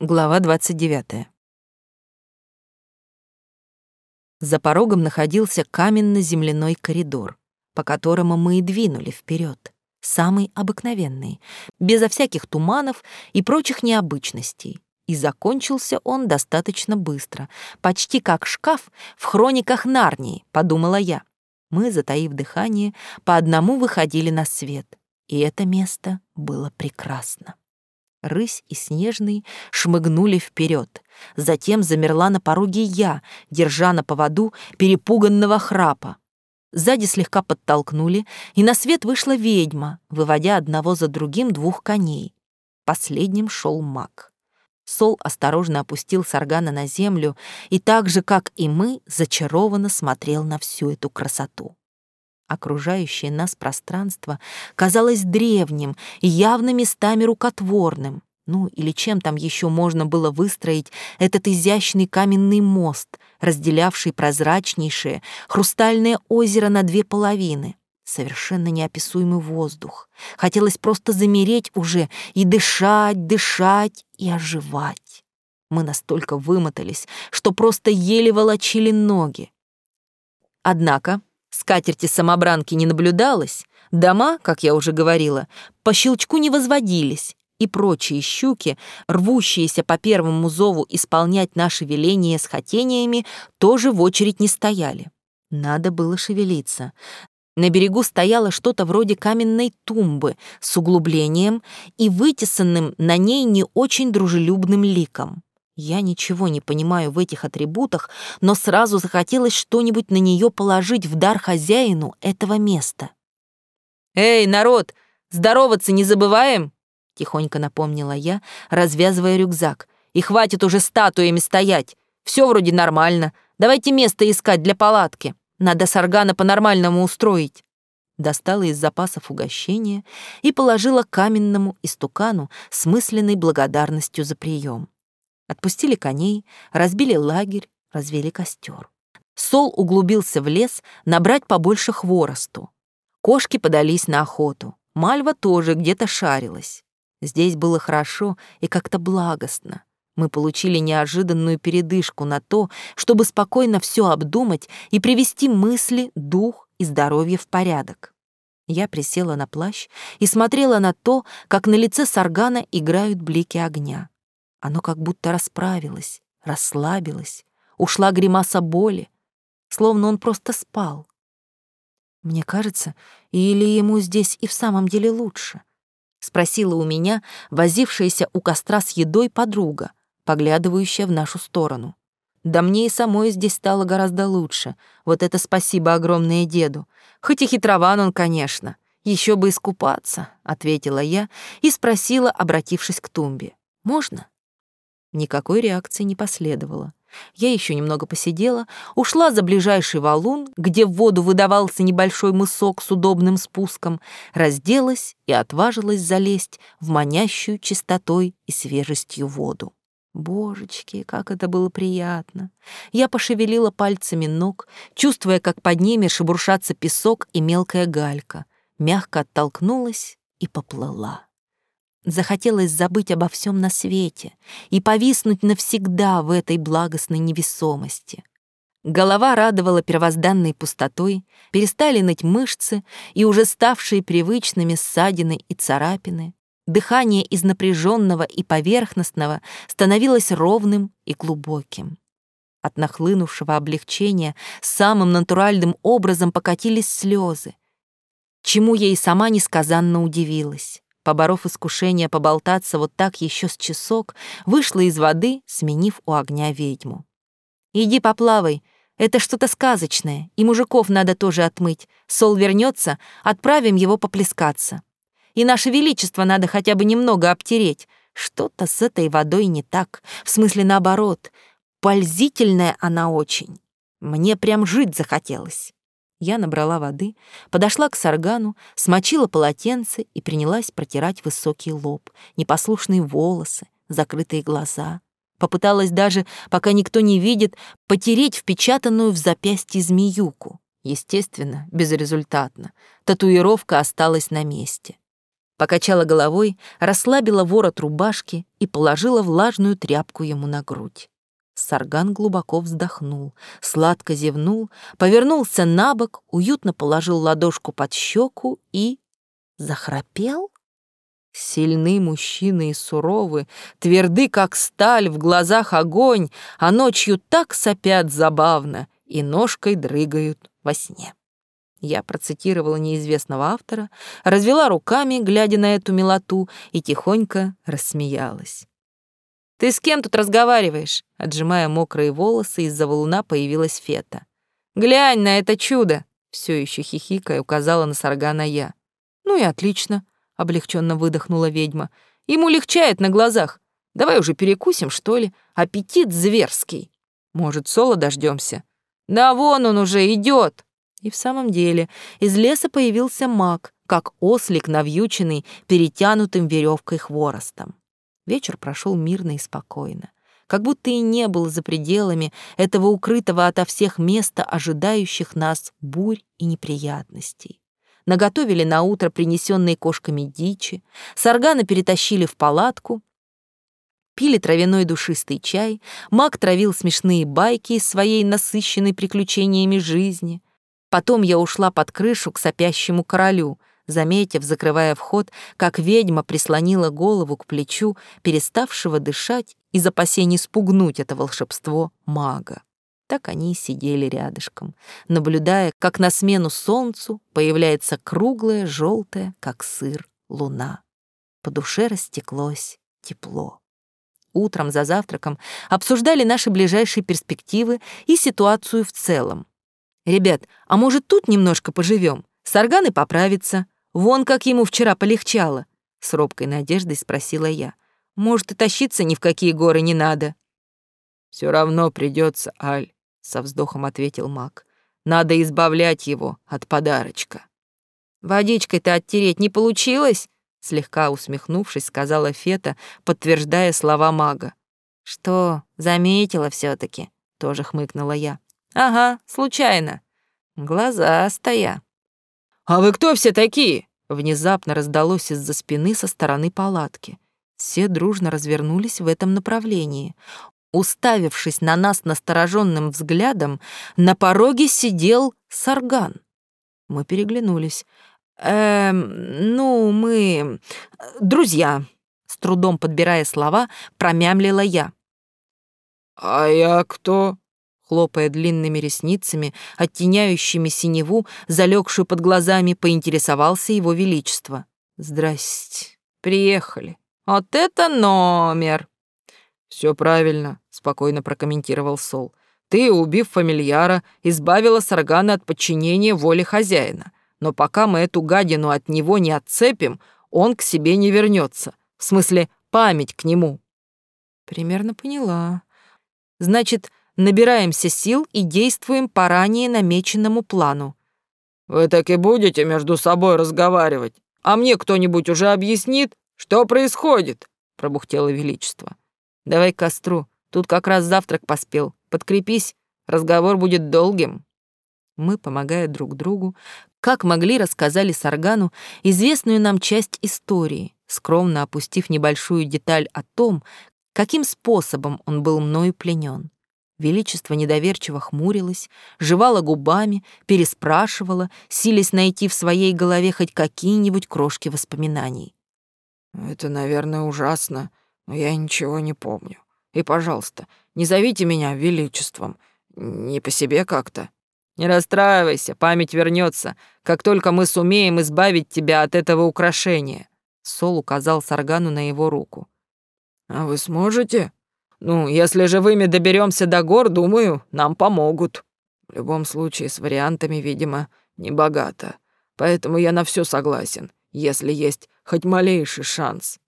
Глава 29. За порогом находился каменно-земляной коридор, по которому мы и двинули вперед, самый обыкновенный, безо всяких туманов и прочих необычностей. И закончился он достаточно быстро, почти как шкаф в хрониках Нарнии, подумала я. Мы, затаив дыхание, по одному выходили на свет, и это место было прекрасно. Рысь и Снежный шмыгнули вперед. Затем замерла на пороге я, держа на поводу перепуганного храпа. Сзади слегка подтолкнули, и на свет вышла ведьма, выводя одного за другим двух коней. Последним шел маг. Сол осторожно опустил Саргана на землю и так же, как и мы, зачарованно смотрел на всю эту красоту. Окружающее нас пространство казалось древним и явно местами рукотворным. Ну, или чем там еще можно было выстроить этот изящный каменный мост, разделявший прозрачнейшее хрустальное озеро на две половины. Совершенно неописуемый воздух. Хотелось просто замереть уже и дышать, дышать и оживать. Мы настолько вымотались, что просто еле волочили ноги. Однако Скатерти-самобранки не наблюдалось, дома, как я уже говорила, по щелчку не возводились, и прочие щуки, рвущиеся по первому зову исполнять наши веления с хотениями, тоже в очередь не стояли. Надо было шевелиться. На берегу стояло что-то вроде каменной тумбы с углублением и вытесанным на ней не очень дружелюбным ликом. Я ничего не понимаю в этих атрибутах, но сразу захотелось что-нибудь на нее положить в дар хозяину этого места. «Эй, народ, здороваться не забываем!» — тихонько напомнила я, развязывая рюкзак. «И хватит уже статуями стоять. Все вроде нормально. Давайте место искать для палатки. Надо саргана по-нормальному устроить». Достала из запасов угощения и положила каменному истукану с мысленной благодарностью за прием. Отпустили коней, разбили лагерь, развели костер. Сол углубился в лес набрать побольше хворосту. Кошки подались на охоту. Мальва тоже где-то шарилась. Здесь было хорошо и как-то благостно. Мы получили неожиданную передышку на то, чтобы спокойно все обдумать и привести мысли, дух и здоровье в порядок. Я присела на плащ и смотрела на то, как на лице Саргана играют блики огня. Оно как будто расправилось, расслабилось, ушла гримаса боли, словно он просто спал. Мне кажется, или ему здесь и в самом деле лучше? Спросила у меня возившаяся у костра с едой подруга, поглядывающая в нашу сторону. Да мне и самой здесь стало гораздо лучше. Вот это спасибо огромное деду. Хоть и хитрован он, конечно. Еще бы искупаться, ответила я и спросила, обратившись к тумбе. Можно? Никакой реакции не последовало. Я еще немного посидела, ушла за ближайший валун, где в воду выдавался небольшой мысок с удобным спуском, разделась и отважилась залезть в манящую чистотой и свежестью воду. Божечки, как это было приятно! Я пошевелила пальцами ног, чувствуя, как под ними шебуршатся песок и мелкая галька, мягко оттолкнулась и поплыла. Захотелось забыть обо всем на свете и повиснуть навсегда в этой благостной невесомости. Голова радовала первозданной пустотой, перестали ныть мышцы и уже ставшие привычными ссадины и царапины. Дыхание из напряженного и поверхностного становилось ровным и глубоким. От нахлынувшего облегчения самым натуральным образом покатились слезы, чему и сама несказанно удивилась поборов искушение поболтаться вот так еще с часок, вышла из воды, сменив у огня ведьму. «Иди поплавай, это что-то сказочное, и мужиков надо тоже отмыть. Сол вернется, отправим его поплескаться. И наше величество надо хотя бы немного обтереть. Что-то с этой водой не так, в смысле наоборот. Пользительная она очень. Мне прям жить захотелось». Я набрала воды, подошла к саргану, смочила полотенце и принялась протирать высокий лоб, непослушные волосы, закрытые глаза. Попыталась даже, пока никто не видит, потереть впечатанную в запястье змеюку. Естественно, безрезультатно. Татуировка осталась на месте. Покачала головой, расслабила ворот рубашки и положила влажную тряпку ему на грудь. Сарган глубоко вздохнул, сладко зевнул, повернулся на бок, уютно положил ладошку под щеку и... захрапел? Сильны мужчины и суровы, тверды, как сталь, в глазах огонь, а ночью так сопят забавно и ножкой дрыгают во сне. Я процитировала неизвестного автора, развела руками, глядя на эту милоту, и тихонько рассмеялась. «Ты с кем тут разговариваешь?» Отжимая мокрые волосы, из-за валуна появилась Фета. «Глянь на это чудо!» Все еще хихикая указала на Саргана я. «Ну и отлично», — облегченно выдохнула ведьма. «Ему легчает на глазах. Давай уже перекусим, что ли? Аппетит зверский. Может, соло дождемся? Да вон он уже идет. И в самом деле из леса появился маг, как ослик навьюченный перетянутым веревкой хворостом. Вечер прошел мирно и спокойно, как будто и не было за пределами этого укрытого ото всех места, ожидающих нас бурь и неприятностей. Наготовили на утро принесенные кошками дичи, саргана перетащили в палатку, пили травяной душистый чай, маг травил смешные байки из своей насыщенной приключениями жизни. Потом я ушла под крышу к сопящему королю, заметив, закрывая вход, как ведьма прислонила голову к плечу, переставшего дышать из опасений спугнуть это волшебство мага. Так они и сидели рядышком, наблюдая, как на смену солнцу появляется круглая, желтая, как сыр, луна. По душе растеклось тепло. Утром за завтраком обсуждали наши ближайшие перспективы и ситуацию в целом. «Ребят, а может, тут немножко поживем? Сарганы поправится, Вон как ему вчера полегчало, с робкой надеждой спросила я. Может, и тащиться ни в какие горы не надо. Все равно придется, Аль, со вздохом ответил Мак. Надо избавлять его от подарочка. Водичкой-то оттереть не получилось, слегка усмехнувшись, сказала Фета, подтверждая слова мага. Что, заметила все таки тоже хмыкнула я. Ага, случайно. Глаза стоя. А вы кто все такие? Внезапно раздалось из-за спины со стороны палатки. Все дружно развернулись в этом направлении. Уставившись на нас настороженным взглядом, на пороге сидел Сарган. Мы переглянулись. «Эм, ну, мы... друзья», — с трудом подбирая слова, промямлила я. «А я кто?» Хлопая длинными ресницами, оттеняющими синеву, залегшую под глазами, поинтересовался его величество. «Здрасте, приехали. Вот это номер!» «Все правильно», — спокойно прокомментировал Сол. «Ты, убив фамильяра, избавила Саргана от подчинения воле хозяина. Но пока мы эту гадину от него не отцепим, он к себе не вернется. В смысле, память к нему». «Примерно поняла. Значит, набираемся сил и действуем по ранее намеченному плану. Вы так и будете между собой разговаривать, а мне кто-нибудь уже объяснит, что происходит, пробухтело величество. Давай к костру, тут как раз завтрак поспел. Подкрепись, разговор будет долгим. Мы, помогая друг другу, как могли, рассказали Саргану известную нам часть истории, скромно опустив небольшую деталь о том, каким способом он был мною пленен. Величество недоверчиво хмурилось, жевало губами, переспрашивало, силясь найти в своей голове хоть какие-нибудь крошки воспоминаний. «Это, наверное, ужасно, но я ничего не помню. И, пожалуйста, не зовите меня Величеством. Не по себе как-то». «Не расстраивайся, память вернется, как только мы сумеем избавить тебя от этого украшения». Сол указал Саргану на его руку. «А вы сможете?» Ну, если живыми доберемся до гор, думаю, нам помогут. В любом случае, с вариантами, видимо, не богато. Поэтому я на все согласен, если есть хоть малейший шанс.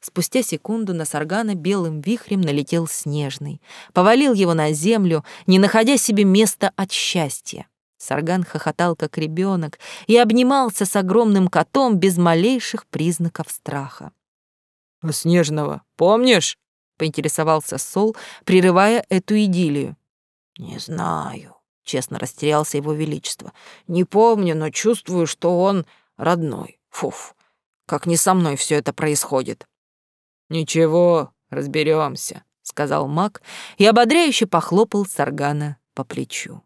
Спустя секунду на Саргана белым вихрем налетел снежный, повалил его на землю, не находя себе места от счастья. Сарган хохотал, как ребенок, и обнимался с огромным котом без малейших признаков страха. «А снежного помнишь?» Поинтересовался Сол, прерывая эту идиллию. «Не знаю», — честно растерялся его величество. «Не помню, но чувствую, что он родной. Фуф. как не со мной все это происходит. Ничего, разберемся, сказал маг и ободряюще похлопал Саргана по плечу.